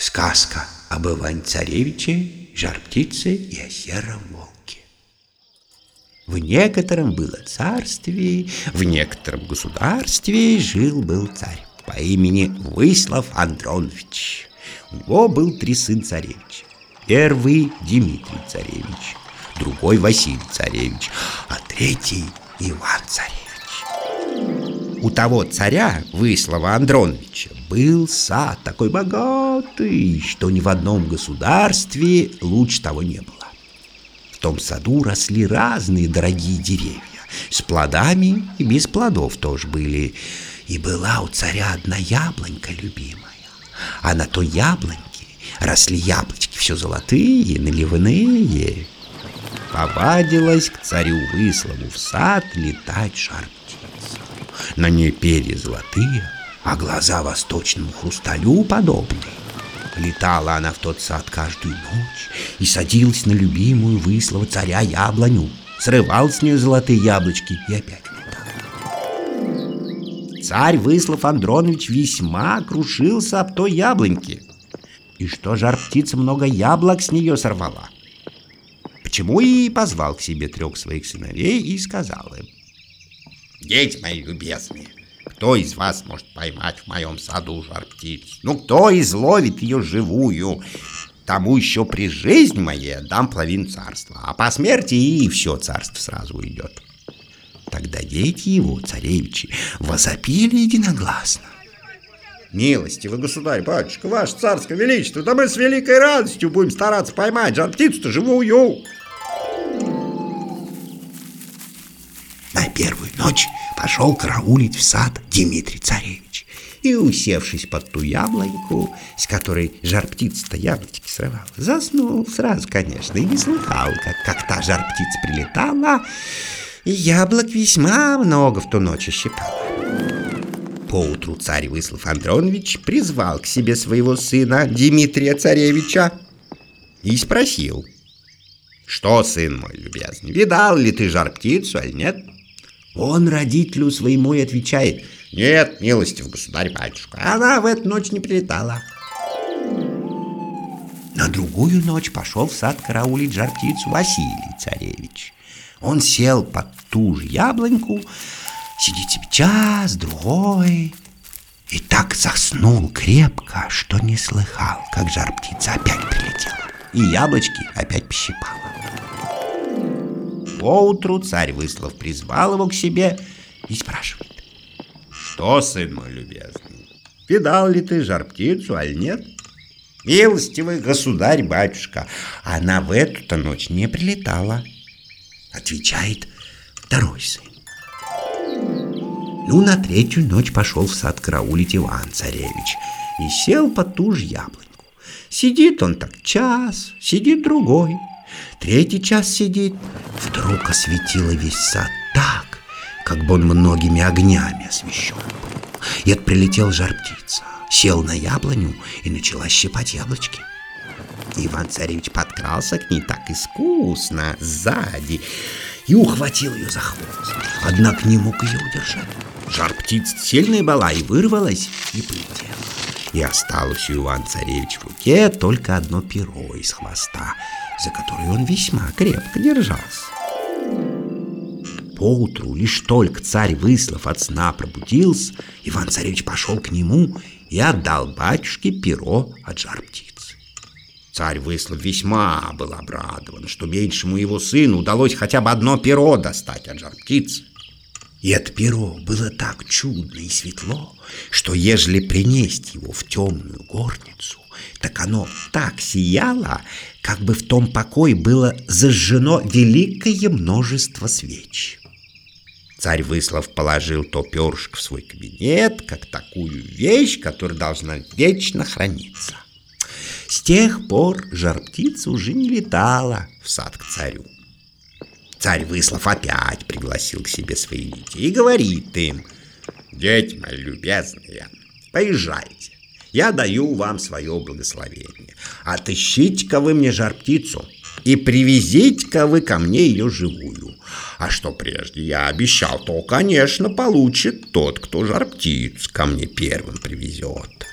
Сказка об Иване-Царевиче, жар-птице и о сером волке. В некотором было царстве, в некотором государстве жил-был царь по имени Выслав Андронович. У него был три сын царевича. Первый Дмитрий царевич, другой Василий царевич, а третий Иван царевич. У того царя, Выслава Андроновича, был сад такой богатый, что ни в одном государстве лучше того не было. В том саду росли разные дорогие деревья, с плодами и без плодов тоже были. И была у царя одна яблонька любимая, а на той яблоньке росли яблочки все золотые, наливные. Повадилась к царю Выслову в сад летать жар птица. На ней перья золотые, а глаза восточному хрусталю подобны. Летала она в тот сад каждую ночь и садилась на любимую выслова царя яблоню, срывал с нее золотые яблочки и опять летал. Царь Выслав Андронович весьма крушился об той яблоньке, и что жар птица много яблок с нее сорвала. Почему и позвал к себе трех своих сыновей и сказал им, «Дети мои любезные, кто из вас может поймать в моем саду жар птицу? Ну, кто изловит ее живую? Тому еще при жизни моей дам половину царства, а по смерти и все царство сразу уйдет. Тогда дети его, царевичи, возопили единогласно. Милостивый государь, батюшка, ваше царское величество, да мы с великой радостью будем стараться поймать жар птицу-то живую. На первую ночь пошел караулить в сад Дмитрий Царевич. И, усевшись под ту яблоньку, с которой жар-птица-то яблочки срывала, заснул сразу, конечно, и не слыхал, как, как та жар-птица прилетала, и яблок весьма много в ту ночь щипала. Поутру царь Выслав Андронович призвал к себе своего сына Дмитрия Царевича и спросил, «Что, сын мой любезный, видал ли ты жар-птицу, аль нет?» Он родителю своему и отвечает, «Нет, милостив государь-батюшка, она в эту ночь не прилетала». На другую ночь пошел в сад караулить жар-птицу Василий царевич. Он сел под ту же яблоньку, сидит себе час, другой, и так заснул крепко, что не слыхал, как жар-птица опять прилетела, и яблочки опять пощипала. Поутру царь Выслав призвал его к себе и спрашивает. Что, сын мой любезный, видал ли ты жар-птицу, аль нет? Милостивый государь-батюшка, она в эту-то ночь не прилетала. Отвечает второй сын. Ну, на третью ночь пошел в сад караулить Иван-царевич и сел под ту же яблоньку. Сидит он так час, сидит другой, третий час сидит. Вдруг осветило весь сад так, как бы он многими огнями освещен был. И это прилетел жар-птица, сел на яблоню и начала щипать яблочки. Иван-царевич подкрался к ней так искусно, сзади, и ухватил ее за хвост. Однако не мог ее удержать. Жар птица сильная была и вырвалась, и полетела. И осталось у Иван-царевич в руке только одно перо из хвоста, за которое он весьма крепко держался. Поутру лишь только царь Выслав от сна пробудился, Иван-царевич пошел к нему и отдал батюшке перо от жар птицы. Царь Выслав весьма был обрадован, что меньшему его сыну удалось хотя бы одно перо достать от жар птицы. И это перо было так чудно и светло, что ежели принести его в темную горницу, так оно так сияло, как бы в том покое было зажжено великое множество свеч. Царь Выслав положил то перышко в свой кабинет, как такую вещь, которая должна вечно храниться. С тех пор жар-птица уже не летала в сад к царю. Царь Выслав опять пригласил к себе своих детей и говорит им, «Дети мои любезные, поезжайте, я даю вам свое благословение. Отыщите-ка вы мне жар-птицу и привезите-ка вы ко мне ее живую. А что прежде я обещал, то, конечно, получит тот, кто жар-птицу ко мне первым привезет».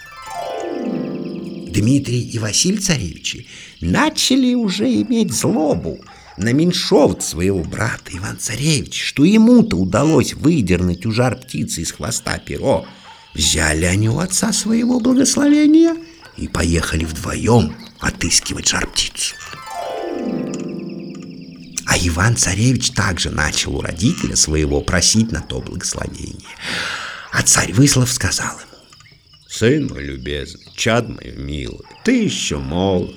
Дмитрий и Василий царевичи начали уже иметь злобу на меньшовт своего брата Иван Царевич, что ему-то удалось выдернуть у жар птицы из хвоста перо. Взяли они у отца своего благословения и поехали вдвоем отыскивать жар птицу. А Иван Царевич также начал у родителя своего просить на то благословение. А царь Выслов сказал ему, «Сын мой любезный, чад мой милый, ты еще молод,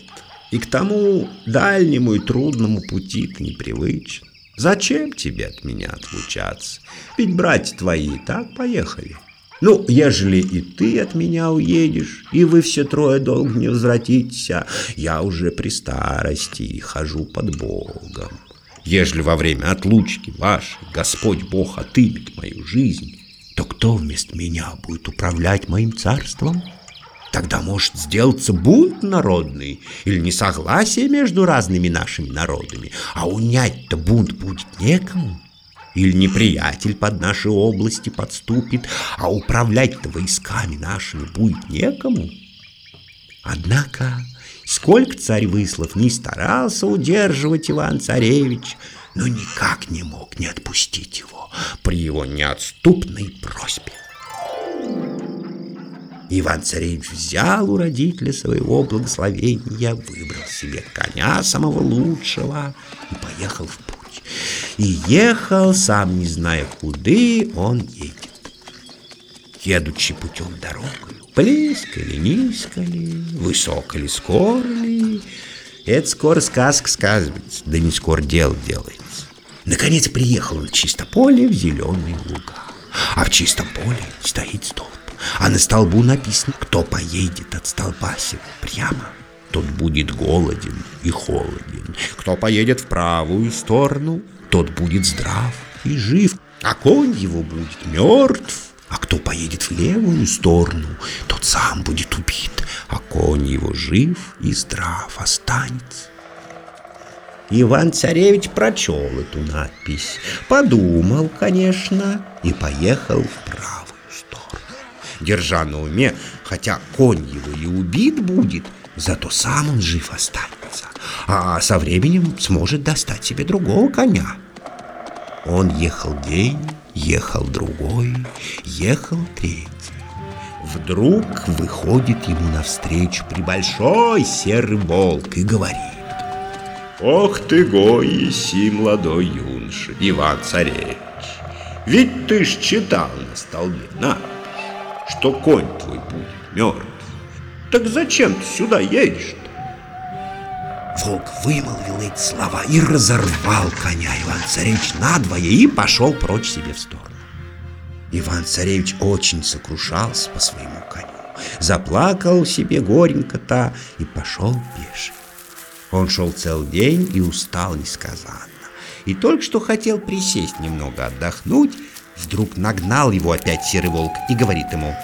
и к тому дальнему и трудному пути ты непривычен. Зачем тебе от меня отлучаться? Ведь братья твои и так поехали. Ну, ежели и ты от меня уедешь, и вы все трое долго не возвратитесь, я уже при старости и хожу под Богом. Ежели во время отлучки вашей Господь Бог отымет мою жизнь, то кто вместо меня будет управлять моим царством? Тогда может сделаться бунт народный или несогласие между разными нашими народами, а унять-то бунт будет некому. Или неприятель под наши области подступит, а управлять-то войсками нашими будет некому. Однако, сколько царь Выслов не старался удерживать Иван-царевич, но никак не мог не отпустить его при его неотступной просьбе. Иван-царевич взял у родителя своего благословения, выбрал себе коня самого лучшего и поехал в путь. И ехал, сам не зная куды он едет. Едучи путем дорогой, близко ли, низко ли, высоко ли, скоро ли, это скоро сказка сказывается, да не скоро дело делается. Наконец приехал он в чисто поле в зеленые луга. А в чистом поле стоит столб. А на столбу написано, кто поедет от столба сего прямо, тот будет голоден и холоден. Кто поедет в правую сторону, тот будет здрав и жив, а конь его будет мертв. А кто поедет в левую сторону, тот сам будет убит, а конь его жив и здрав останется. Иван-царевич прочел эту надпись, подумал, конечно, и поехал в правую сторону. Держа на уме, хотя конь его и убит будет, зато сам он жив останется, а со временем сможет достать себе другого коня. Он ехал день, ехал другой, ехал третий. Вдруг выходит ему навстречу прибольшой серый волк и говорит. Ох ты, гой, си молодой юноша, Иван-царевич, ведь ты ж читал на столбе надпись, что конь твой будет мертв. Так зачем ты сюда едешь-то? Волк вымолвил эти слова и разорвал коня Иван-царевич надвое и пошел прочь себе в сторону. Иван-царевич очень сокрушался по своему коню, заплакал себе горенько-то и пошел пешим. Он шел целый день и устал несказанно. И только что хотел присесть немного отдохнуть, вдруг нагнал его опять серый волк и говорит ему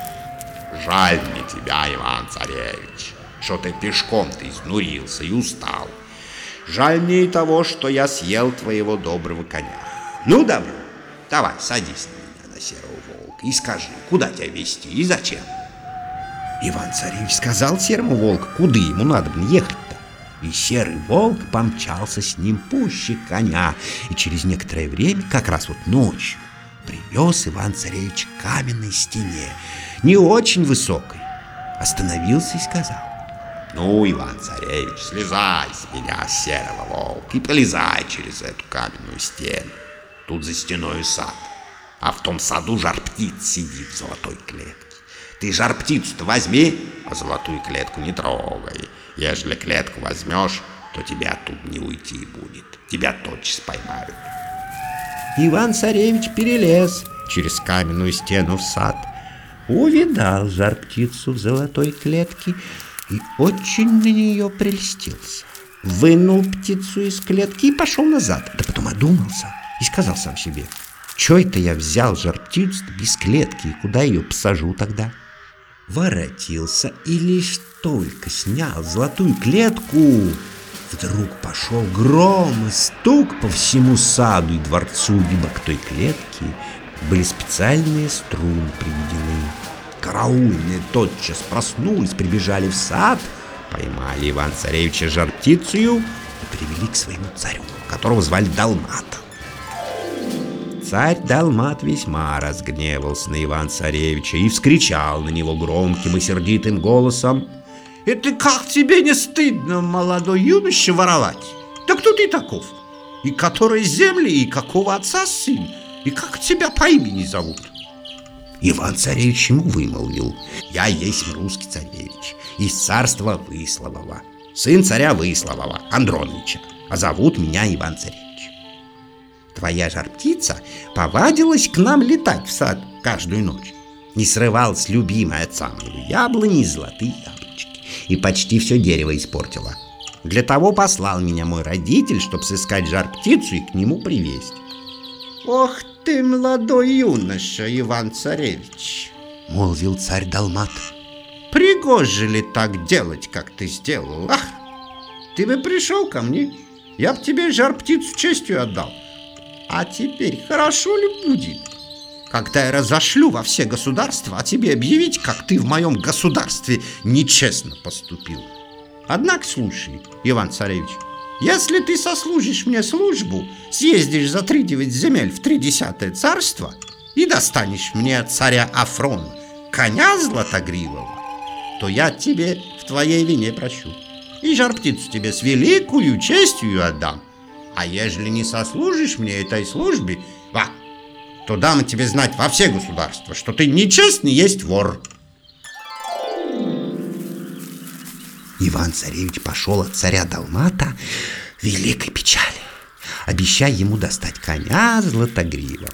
«Жаль мне тебя, Иван-царевич, что ты пешком-то изнурился и устал. Жаль мне и того, что я съел твоего доброго коня. Ну, добро, давай, садись на меня, на серого волка, и скажи, куда тебя везти и зачем?» Иван-царевич сказал серому волку, куда ему надо ехать и серый волк помчался с ним пуще коня, и через некоторое время, как раз вот ночью, привез Иван-царевич к каменной стене, не очень высокой. Остановился и сказал, «Ну, Иван-царевич, слезай с меня, серого волка, и полезай через эту каменную стену. Тут за стеной сад, а в том саду жар-птиц сидит в золотой клетке. Ты жар-птицу-то возьми, а золотую клетку не трогай». Ежели клетку возьмешь, то тебя оттуда не уйти будет. Тебя тотчас поймают. Иван-царевич перелез через каменную стену в сад, увидал жар-птицу в золотой клетке и очень на нее прельстился. Вынул птицу из клетки и пошел назад, да потом одумался и сказал сам себе, «Чё это я взял жар-птицу без клетки, и куда ее посажу тогда?» воротился и лишь только снял золотую клетку, вдруг пошел гром и стук по всему саду и дворцу, ибо к той клетке были специальные струны приведены. Караульные тотчас проснулись, прибежали в сад, поймали Иван-Царевича жар-птицею и привели к своему царю, которого звали Далматом. Царь Далмат весьма разгневался на Иван-Царевича и вскричал на него громким и сердитым голосом. «Это как тебе не стыдно, молодой юноша, воровать? Да кто ты таков? И который земли, и какого отца сын? И как тебя по имени зовут?» Иван-царевич ему вымолвил. «Я есть русский царевич, из царства Выслового, сын царя Выслового, Андроновича, а зовут меня Иван-царевич. Твоя жар-птица повадилась к нам летать в сад каждую ночь. Не срывалась любимая от самой яблони золотые яблочки. И почти все дерево испортила. Для того послал меня мой родитель, чтобы сыскать жар-птицу и к нему привезть. «Ох ты, молодой юноша, Иван-царевич!» — молвил царь Далмат. «Пригоже ли так делать, как ты сделал? Ах, ты бы пришел ко мне, я бы тебе жар-птицу честью отдал. А теперь хорошо ли будет, когда я разошлю во все государства, а тебе объявить, как ты в моем государстве нечестно поступил? Однако слушай, Иван-царевич, если ты сослужишь мне службу, съездишь за три девять земель в тридесятое царство и достанешь мне от царя Афрона коня златогривого, то я тебе в твоей вине прощу. И жар-птицу тебе с великою честью отдам. А ежели не сослужишь мне этой службе, ва, то дам тебе знать во все государства, что ты нечестный есть вор. Иван-царевич пошел от царя Далмата в великой печали, обещая ему достать коня златогривого.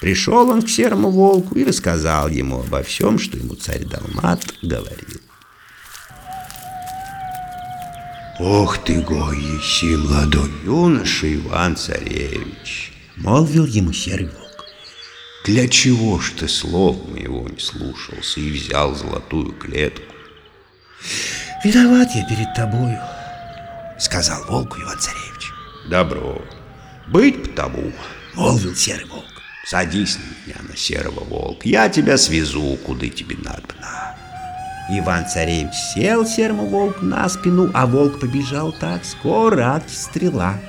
Пришел он к серому волку и рассказал ему обо всем, что ему царь Далмат говорил. «Ох ты, гой, еси, молодой юноша Иван-царевич!» — молвил ему серый волк. «Для чего ж ты слов моего не слушался и взял золотую клетку?» «Виноват я перед тобою», — сказал волку Иван-царевич. «Добро, быть потому», — молвил серый волк. «Садись на меня, на серого волка, я тебя свезу, куда тебе надо». Иван-царевич сел серому волку на спину, а волк побежал так скоро, как стрела.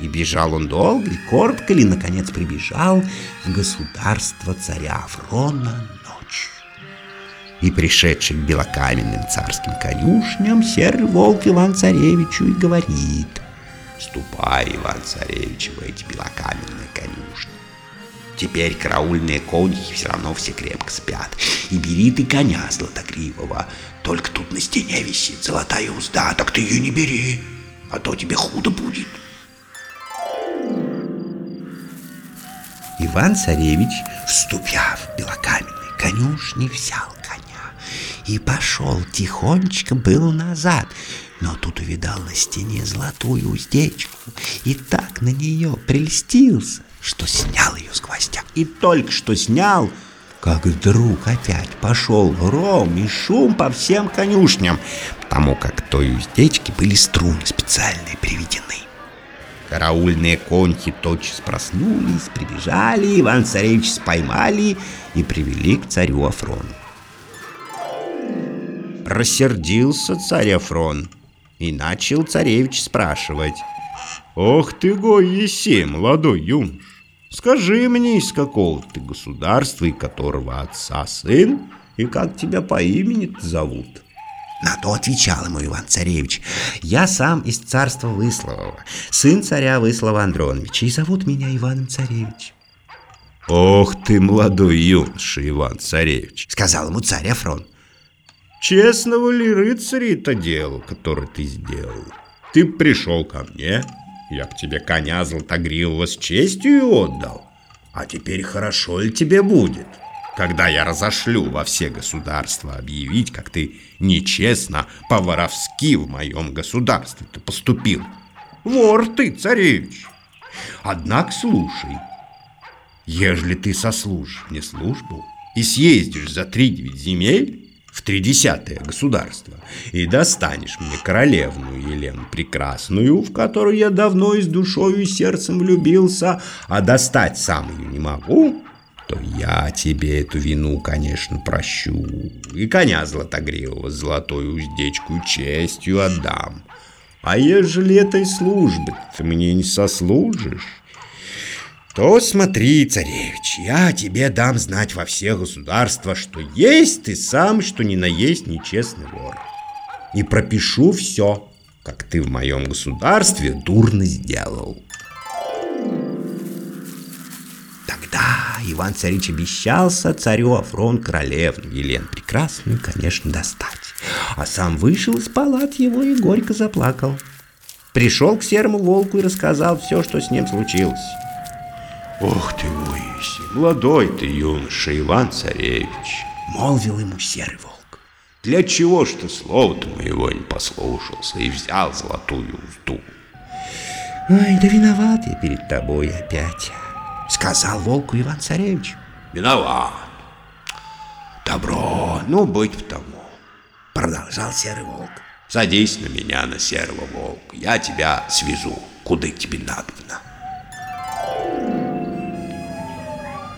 И бежал он долго и коротко, и, наконец, прибежал в государство царя Афрона ночью. И пришедший к белокаменным царским конюшням, серый волк Иван-царевичу и говорит, «Ступай, Иван-царевич, в эти белокаменные конюшни. Теперь караульные конюхи все равно все крепко спят. И бери ты коня златогривого. Только тут на стене висит золотая узда, так ты ее не бери, а то тебе худо будет. Иван-царевич, вступя в белокаменный конюшни, взял коня и пошел тихонечко был назад, но тут увидал на стене золотую уздечку и так на нее прельстился, что снял ее с гвоздя. И только что снял, как вдруг опять пошел гром и шум по всем конюшням, потому как той уздечке были струны специальные приведены. Караульные коньки тотчас проснулись, прибежали, Иван-царевич споймали и привели к царю Афрону. Рассердился царь Афрон и начал царевич спрашивать. «Ох ты, гой еси, молодой юнош! Скажи мне, из какого ты государства и которого отца сын, и как тебя по имени зовут?» На то отвечал ему Иван-царевич. «Я сам из царства Выслового, сын царя Выслова Андроновича, и зовут меня Иван-царевич». «Ох ты, молодой юноша, Иван-царевич!» — сказал ему царь Афрон. «Честного ли рыцаря это дело, которое ты сделал? Ты пришел ко мне, я б тебе коня золотогривого с честью отдал. А теперь хорошо ли тебе будет, когда я разошлю во все государства объявить, как ты нечестно, по-воровски в моем государстве ты поступил? Вор ты, царевич! Однако слушай, ежели ты сослужишь мне службу и съездишь за три девять земель, в тридесятое государство и достанешь мне королевную Елену Прекрасную, в которую я давно и с душою и сердцем влюбился, а достать сам ее не могу, то я тебе эту вину, конечно, прощу. И коня Златогривого золотой уздечку честью отдам. А ежели этой службы ты мне не сослужишь, то смотри, царевич, я тебе дам знать во все государства, что есть ты сам, что ни на есть нечестный вор. И пропишу все, как ты в моем государстве дурно сделал. Тогда Иван-царевич обещался царю Афрон королевну Елену Прекрасную, конечно, достать. А сам вышел из палат его и горько заплакал. Пришел к серому волку и рассказал все, что с ним случилось. Ох ты, Моисей, молодой ты юноша Иван-царевич, молвил ему серый волк. Для чего ж ты слова-то моего не послушался и взял золотую узду? Ой, да виноват я перед тобой опять, сказал волку Иван-царевич. Виноват. Добро, ну быть в тому, продолжал серый волк. Садись на меня, на серого волка, я тебя свяжу, куда тебе надобно.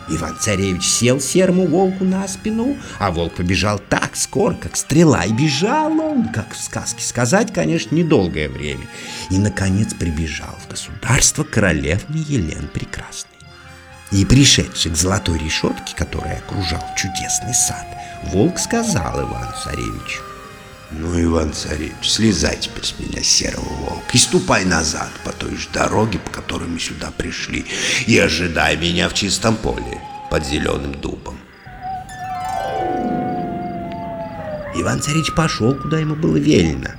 Иван-царевич сел серому волку на спину, а волк побежал так скоро, как стрела, и бежал он, как в сказке сказать, конечно, недолгое время, и, наконец, прибежал в государство королевны Елен Прекрасной. И пришедший к золотой решетке, которая окружал чудесный сад, волк сказал Ивану-царевичу, ну, Иван-царевич, слезай теперь с меня, серого волка, и ступай назад по той же дороге, по которой мы сюда пришли, и ожидай меня в чистом поле под зеленым дубом. Иван-царевич пошел, куда ему было велено.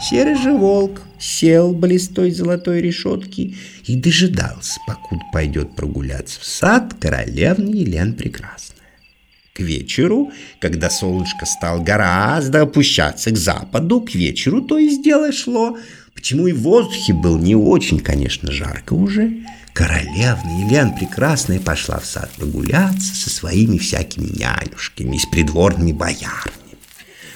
Серый же волк сел близ той золотой решетки и дожидался, покуда пойдет прогуляться в сад королевны Елен Прекрасной. К вечеру, когда солнышко стало гораздо опущаться к западу, к вечеру то и дело шло, почему и в воздухе был не очень, конечно, жарко уже, королевна Елена Прекрасная пошла в сад прогуляться со своими всякими нянюшками и с придворными боярами.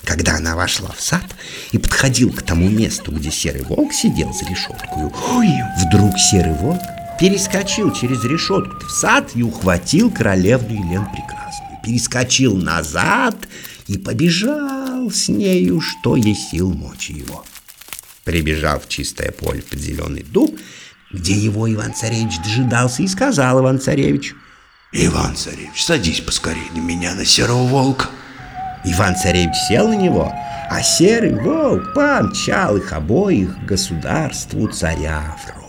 Когда она вошла в сад и подходила к тому месту, где серый волк сидел за решеткою, ой, вдруг серый волк перескочил через решетку в сад и ухватил королевну Елену Прекрасную перескочил назад и побежал с нею, что есть сил мочи его. Прибежав в чистое поле под зеленый дуб, где его Иван-царевич дожидался, и сказал Иван-царевич, «Иван-царевич, садись поскорее на меня, на серого волка». Иван-царевич сел на него, а серый волк помчал их обоих государству царя Фрона.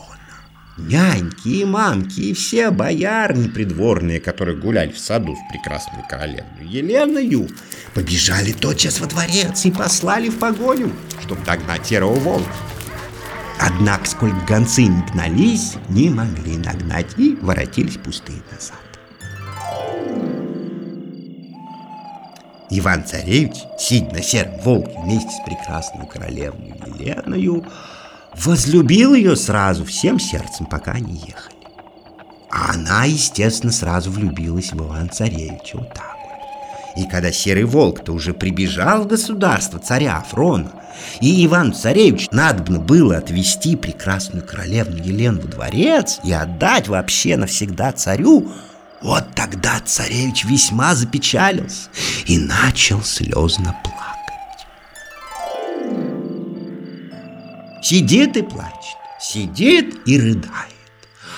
Няньки и мамки, и все боярни придворные, которые гуляли в саду с прекрасной королевной Еленою, побежали тотчас во дворец и послали в погоню, чтобы догнать серого волка. Однако, сколько гонцы не гнались, не могли нагнать и воротились пустые назад. Иван-царевич, сидя на сером волке вместе с прекрасной королевной Еленою, возлюбил ее сразу всем сердцем, пока они ехали. А она, естественно, сразу влюбилась в Ивана-царевича вот так. И когда серый волк-то уже прибежал в государство царя Афрона, и Иван-царевич надобно было отвести прекрасную королевну Елену в дворец и отдать вообще навсегда царю, вот тогда царевич весьма запечалился и начал слезно плакать. Сидит и плачет, сидит и рыдает.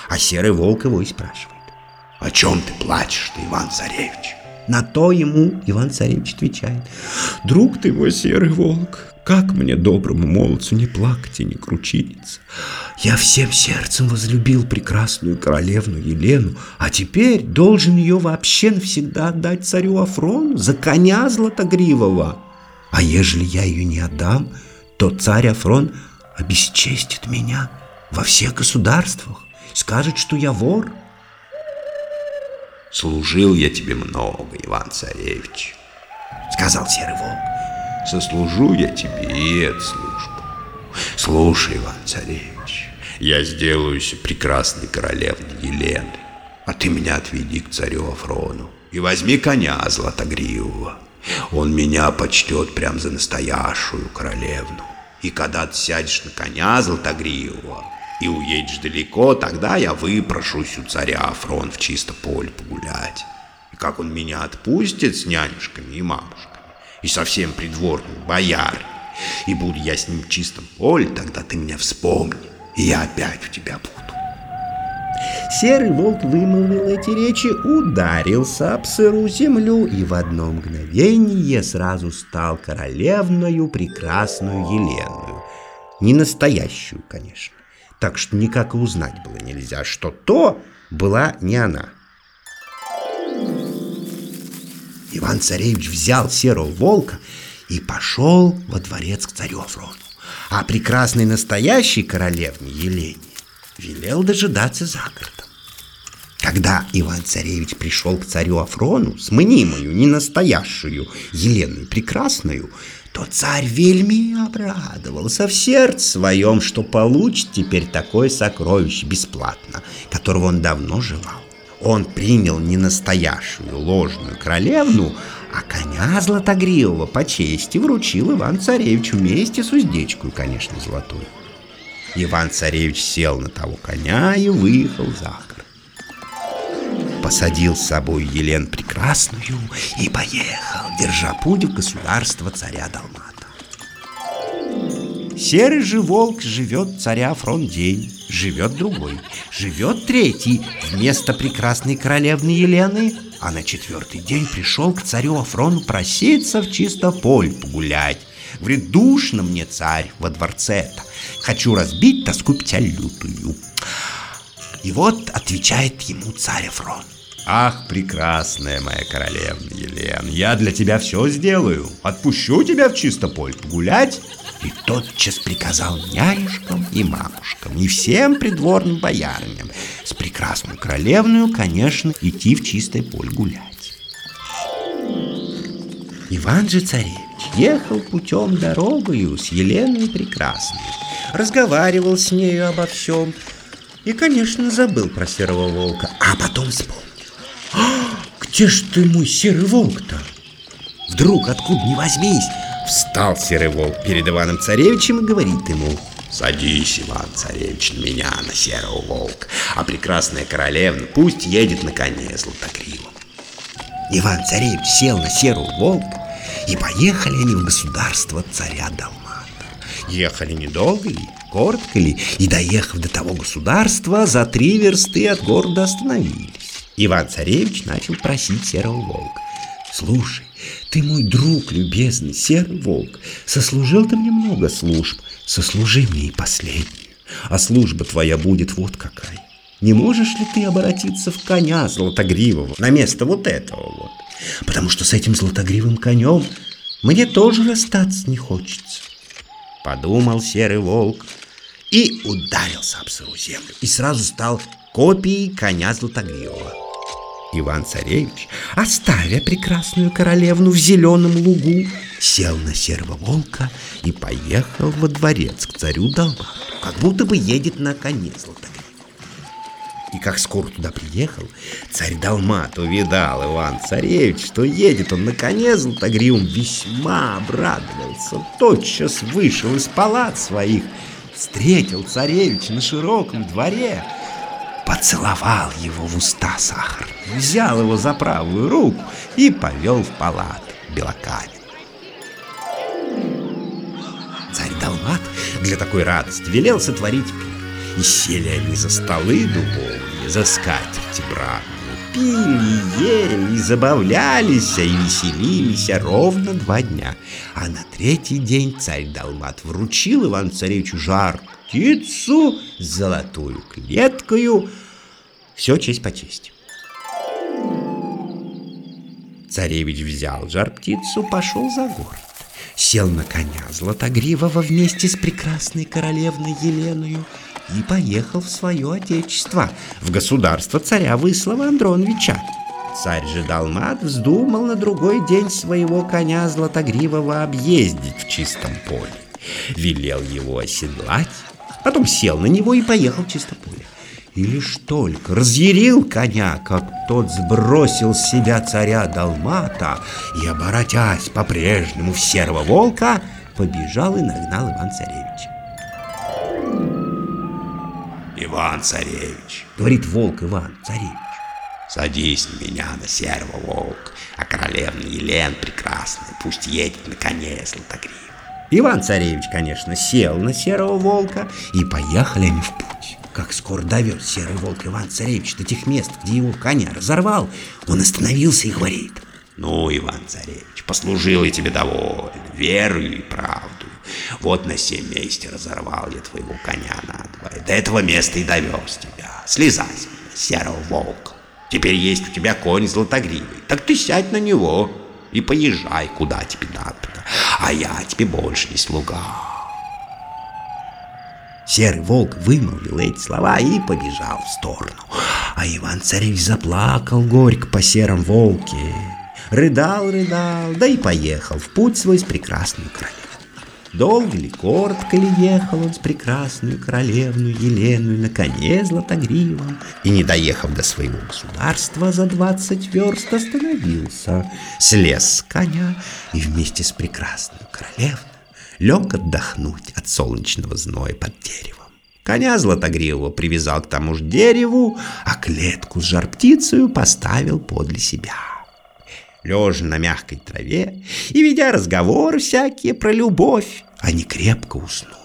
А серый волк его и спрашивает. О чем ты плачешь ты, Иван-царевич? На то ему Иван-царевич отвечает. Друг ты мой, серый волк, как мне, доброму молодцу, не плакать и не кручиниться? Я всем сердцем возлюбил прекрасную королевну Елену, а теперь должен ее вообще навсегда отдать царю Афрону за коня златогривого. А ежели я ее не отдам, то царь Афрон обесчестит меня во всех государствах, скажет, что я вор. Служил я тебе много, Иван-царевич, сказал серый волк. Сослужу я тебе и эту службу. Слушай, Иван-царевич, я сделаюсь прекрасной королевной Елены, а ты меня отведи к царю Афрону и возьми коня Златогривого. Он меня почтет прям за настоящую королевну. И когда ты сядешь на коня Златогривого и уедешь далеко, тогда я выпрошусь у царя Афрон в чисто поле погулять. И как он меня отпустит с нянюшками и мамушками, и со всем придворным боярами, и буду я с ним в чистом поле, тогда ты меня вспомни, и я опять у тебя буду. Серый волк вымолвил эти речи, ударился об сырую землю и в одно мгновение сразу стал королевною прекрасную Еленою. Не настоящую, конечно. Так что никак и узнать было нельзя, что то была не она. Иван-царевич взял серого волка и пошел во дворец к царю Афрону. А прекрасной настоящей королевне Елене велел дожидаться за городом. Когда Иван-царевич пришел к царю Афрону с мнимою, не настоящую Еленой Прекрасную, то царь вельми обрадовался в сердце своем, что получит теперь такое сокровище бесплатно, которого он давно желал. Он принял не настоящую ложную королевну, а коня Златогривого по чести вручил Иван-царевичу вместе с уздечкой, конечно, золотую. Иван-царевич сел на того коня и выехал за город. Посадил с собой Елен Прекрасную и поехал, держа путь в государство царя Далмата. Серый же волк живет у царя Афрона день, живет другой, живет третий вместо прекрасной королевны Елены, а на четвертый день пришел к царю Афрону проситься в чисто поле погулять. Говорит, душно мне, царь, во дворце-то. Хочу разбить тоску печаль лютую. И вот отвечает ему царь Афрон. Ах, прекрасная моя королевна Елена, я для тебя все сделаю. Отпущу тебя в чисто поле погулять, и тотчас приказал нянюшкам и мамушкам, и всем придворным боярням с прекрасной королевную, конечно, идти в чистое поле гулять. Иван же царевич ехал путем дорогою с Еленой Прекрасной, разговаривал с нею обо всем и, конечно, забыл про серого волка, а потом вспомнил. «А, где ж ты, мой серый волк-то? Вдруг, откуда ни возьмись, Встал серый волк перед Иваном Царевичем и говорит ему Садись, Иван Царевич, на меня, на серого волка, а прекрасная королевна пусть едет на коне златокривом. Иван Царевич сел на серого волка, и поехали они в государство царя Далмата. Ехали недолго ли, коротко ли, и, доехав до того государства, за три версты от города остановились. Иван Царевич начал просить серого волка. «Слушай, ты мой друг, любезный, серый волк. Сослужил ты мне много служб. Сослужи мне и последнюю. А служба твоя будет вот какая. Не можешь ли ты обратиться в коня золотогривого на место вот этого вот? Потому что с этим золотогривым конем мне тоже расстаться не хочется. Подумал серый волк и ударился об сырую землю. И сразу стал копией коня золотогривого. Иван-царевич, оставя прекрасную королевну в зеленом лугу, сел на серого волка и поехал во дворец к царю Далмату, как будто бы едет на коне золотогривом. И как скоро туда приехал, царь Далмат увидал Иван-царевич, что едет он на коне золотогривом, весьма обрадовался, тотчас вышел из палат своих, встретил царевича на широком дворе, поцеловал его в уста сахар, взял его за правую руку и повел в палат белокамен. Царь Далмат для такой радости велел сотворить пир. И сели они за столы дубовые, за скатерти бранные, пили, ели, забавлялись и веселились ровно два дня. А на третий день царь Далмат вручил Иван-царевичу жар птицу с золотую клеткою, все честь по чести. Царевич взял жар-птицу, пошел за город. Сел на коня Златогривого вместе с прекрасной королевной Еленою и поехал в свое отечество, в государство царя Выслова Андроновича. Царь же Далмат вздумал на другой день своего коня Златогривого объездить в чистом поле. Велел его оседлать, потом сел на него и поехал в чистое поле. И лишь только разъярил коня, как тот сбросил с себя царя Далмата и, оборотясь по-прежнему в серого волка, побежал и нагнал Иван-царевича. Иван-царевич, говорит волк Иван-царевич, Садись на меня, на серого волка, а королевна Елен прекрасная, пусть едет на коне златогрива. Иван-царевич, конечно, сел на серого волка, и поехали они в путь. Как скоро довез серый волк Иван-царевич до тех мест, где его коня разорвал, он остановился и говорит. Ну, Иван-царевич, послужил я тебе доволен, верою и правду. Вот на семь месте разорвал я твоего коня надвое, до этого места и довез тебя. Слезай с меня, серого волка. Теперь есть у тебя конь златогривый, так ты сядь на него и поезжай, куда тебе надо, а я тебе больше не слуга. Серый волк вымолвил эти слова и побежал в сторону. А Иван-царевич заплакал горько по сером волке. Рыдал, рыдал, да и поехал в путь свой с прекрасной королевой. Долго ли, коротко ли ехал он с прекрасную королевну Елену на коне златогривом, и, не доехав до своего государства за двадцать верст, остановился, слез с коня и вместе с прекрасной королевной лег отдохнуть от солнечного зноя под деревом. Коня златогривого привязал к тому же дереву, а клетку с жар-птицею поставил подле себя лежа на мягкой траве и ведя разговоры всякие про любовь, они крепко уснули.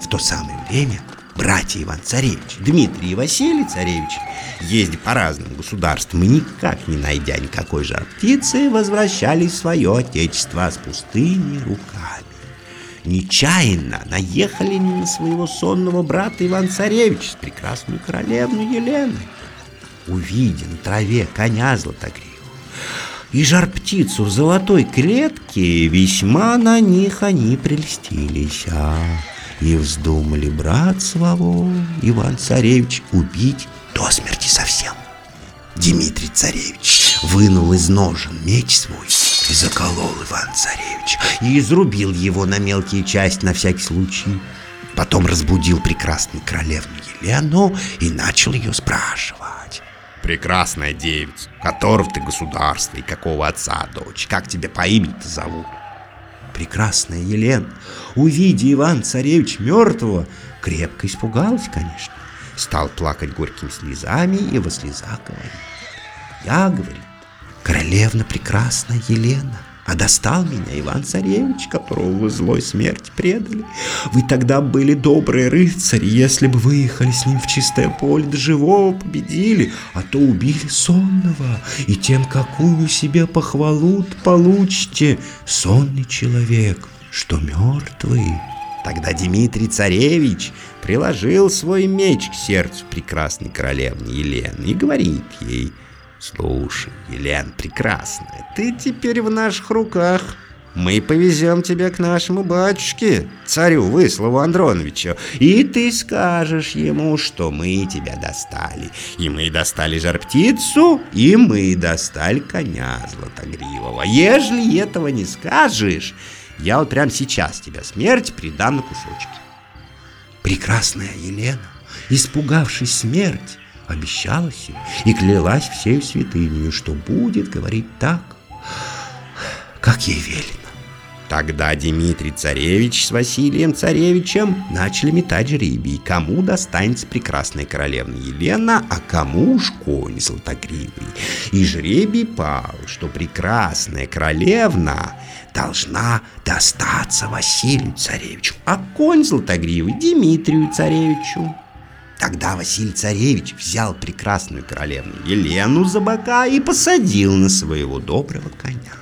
В то самое время братья Иван-Царевич, Дмитрий и Василий Царевич, ездя по разным государствам и никак не найдя никакой жар птицы, возвращались в свое отечество с пустыми руками. Нечаянно наехали на своего сонного брата Иван-Царевича с прекрасной королевной Еленой. Увидя на траве коня златогривого и жар-птицу в золотой клетке, весьма на них они прельстились, а и вздумали брат своего, Иван-царевич, убить до смерти совсем. Дмитрий царевич вынул из ножен меч свой и заколол Иван-царевич и изрубил его на мелкие части на всякий случай. Потом разбудил прекрасную королевну Елену и начал ее спрашивать прекрасная девица, которого ты государство и какого отца дочь, как тебя по имени-то зовут? Прекрасная Елена, увидя Иван-царевич мертвого, крепко испугалась, конечно. Стал плакать горькими слезами и во слезах говорит. Я, говорит, королевна прекрасная Елена, а достал меня Иван-Царевич, которого вы злой смерти предали. Вы тогда были добрые рыцари, если бы выехали с ним в чистое поле, до живого победили, а то убили сонного, и тем какую себе похвалу получите, сонный человек, что мертвый. Тогда Дмитрий Царевич приложил свой меч к сердцу прекрасной королевны Елены и говорит ей – Слушай, Елен, прекрасная, ты теперь в наших руках. Мы повезем тебя к нашему батюшке, царю Выслову Андроновичу, и ты скажешь ему, что мы тебя достали. И мы достали жар-птицу, и мы достали коня златогривого. Ежели этого не скажешь, я вот прямо сейчас тебя смерть придам на кусочки. Прекрасная Елена, испугавшись смерти, обещалась им и клялась всей святынью, что будет говорить так, как ей велено. Тогда Дмитрий Царевич с Василием Царевичем начали метать жребий, кому достанется прекрасная королевна Елена, а кому уж конь золотогривый. И жребий пал, что прекрасная королевна должна достаться Василию Царевичу, а конь золотогривый Дмитрию Царевичу. Тогда Василий Царевич взял прекрасную королевну Елену за бока и посадил на своего доброго коня.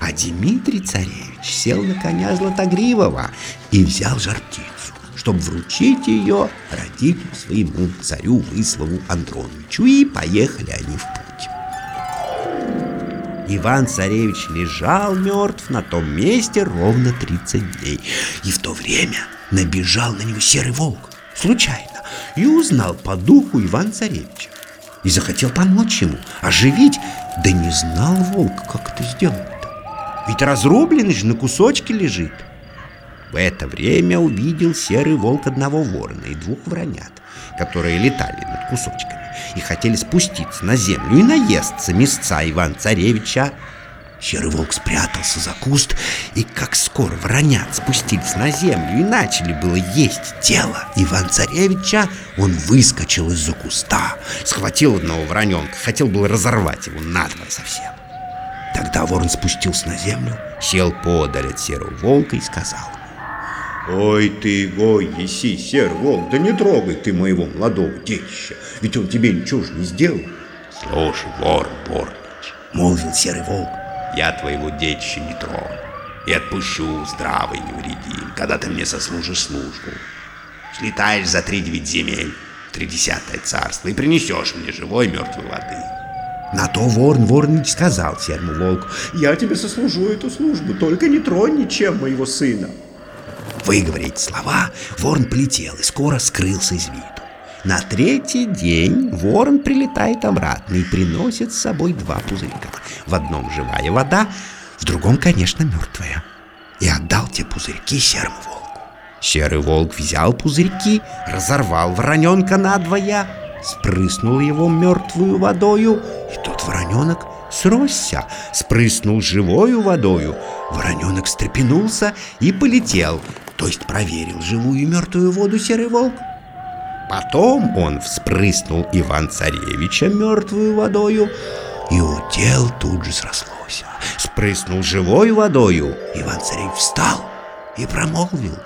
А Дмитрий Царевич сел на коня Златогривого и взял жар-птицу, чтобы вручить ее родителю своему царю Выслову Андроновичу, и поехали они в путь. Иван-царевич лежал мертв на том месте ровно 30 дней, и в то время набежал на него серый волк, случайно и узнал по духу Иван-Царевича. И захотел помочь ему, оживить, да не знал волк, как это сделать-то. Ведь разрубленный же на кусочки лежит. В это время увидел серый волк одного ворона и двух вранят, которые летали над кусочками и хотели спуститься на землю и наесться места Иван-Царевича. Серый волк спрятался за куст, и как скоро воронят спустились на землю и начали было есть тело Иван-Царевича, он выскочил из-за куста, схватил одного вороненка, хотел было разорвать его надвое совсем. Тогда ворон спустился на землю, сел подаль от серого волка и сказал Ой ты, гой, еси, серый волк, да не трогай ты моего молодого детища, ведь он тебе ничего же не сделал. Слушай, вор, Борныч, молвил серый волк, я твоего детища не трону и отпущу здравый невредим, когда ты мне сослужишь службу. Слетаешь за три девять земель, тридесятое царство и принесешь мне живой мертвой воды. На то ворон Ворнич сказал серому волку, «Я тебе сослужу эту службу, только не тронь ничем моего сына». Выговорить слова, ворон полетел и скоро скрылся из виду. На третий день ворон прилетает обратно и приносит с собой два пузырька. В одном живая вода, в другом, конечно, мертвая. И отдал те пузырьки серому волку. Серый волк взял пузырьки, разорвал вороненка надвое, спрыснул его мертвую водою, и тот вороненок сросся, спрыснул живою водою. Вороненок встрепенулся и полетел, то есть проверил живую и мертвую воду серый волк. Потом он вспрыснул Иван-Царевича мертвую водою, и удел тут же срослось. Спрыснул живой водою, Иван-Царевич встал и промолвил.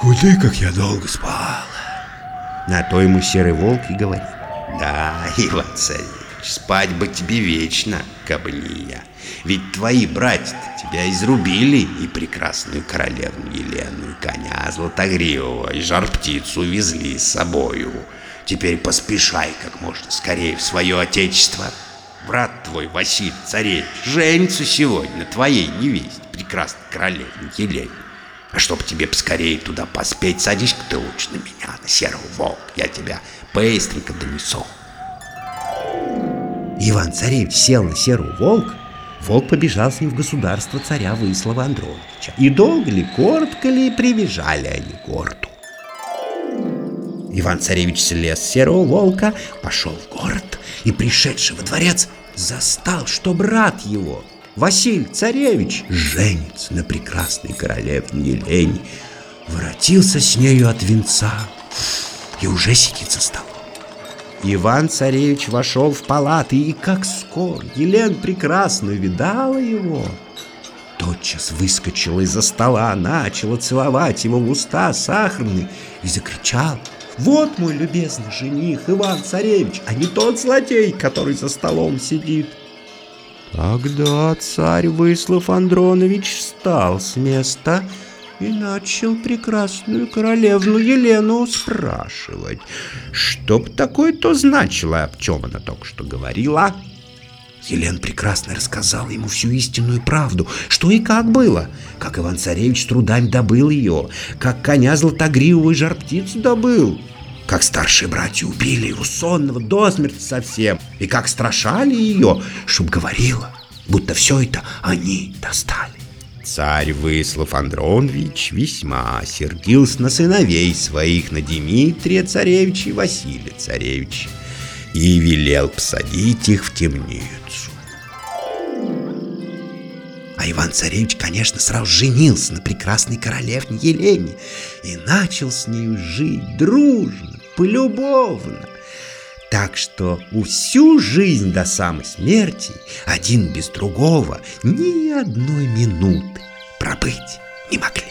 «Куда, как я долго спал!» На то ему серый волк и говорит. «Да, Иван-Царевич, спать бы тебе вечно, кабы не я. Ведь твои братья тебя изрубили, и прекрасную королевну Елену, и коня Златогривого, и жар-птицу увезли с собою. Теперь поспешай как можно скорее в свое отечество. Брат твой, Василий Царевич, женится сегодня на твоей невесте, прекрасной королевне Елене. А чтоб тебе поскорее туда поспеть, садись-ка ты лучше на меня, на серого волка. Я тебя быстренько донесу. Иван-царевич сел на серого волка, волк побежал с ним в государство царя Выслава Андроновича. И долго ли, коротко ли прибежали они к городу. Иван-царевич слез серого волка, пошел в город и, пришедший во дворец, застал, что брат его, Василий Царевич, женится на прекрасной королевне Елене, воротился с нею от венца и уже сидит за столом. Иван-царевич вошел в палаты, и как скоро Елен прекрасно видала его, тотчас выскочила из-за стола, начала целовать его в уста сахарный и закричал «Вот мой любезный жених Иван-царевич, а не тот злодей, который за столом сидит!» Тогда царь Выслав Андронович встал с места и начал прекрасную королевну Елену спрашивать, что бы такое-то значило, о чем она только что говорила. Елена прекрасно рассказала ему всю истинную правду, что и как было, как Иван-Царевич трудами добыл ее, как коня златогривого и жар-птицу добыл, как старшие братья убили его сонного до смерти совсем, и как страшали ее, чтоб говорила, будто все это они достали. Царь Выслав Андронович весьма сердился на сыновей своих, на Дмитрия царевича и Василия царевича, и велел посадить их в темницу. А Иван-царевич, конечно, сразу женился на прекрасной королевне Елене и начал с нею жить дружно, полюбовно. Так что всю жизнь до самой смерти один без другого ни одной минуты пробыть не могли.